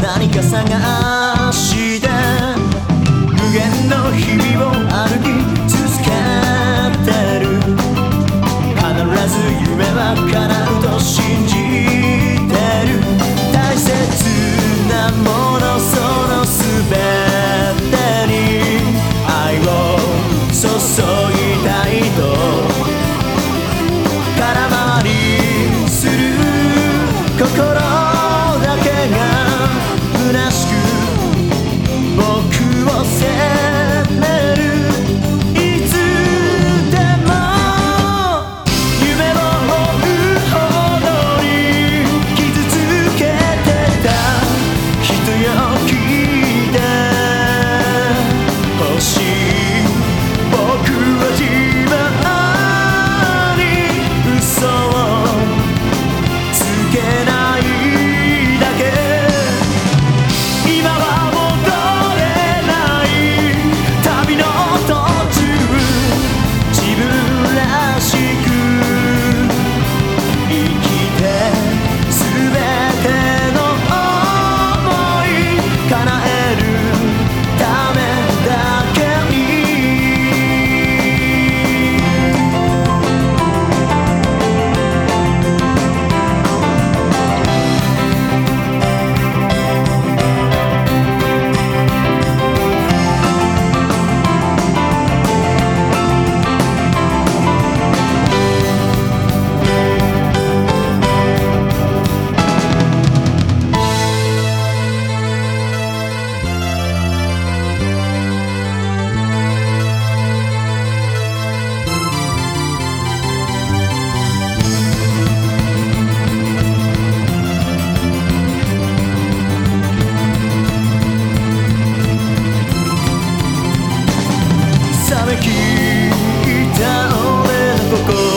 何か探して無限の日々を歩き続けてる。必ず夢は叶 poco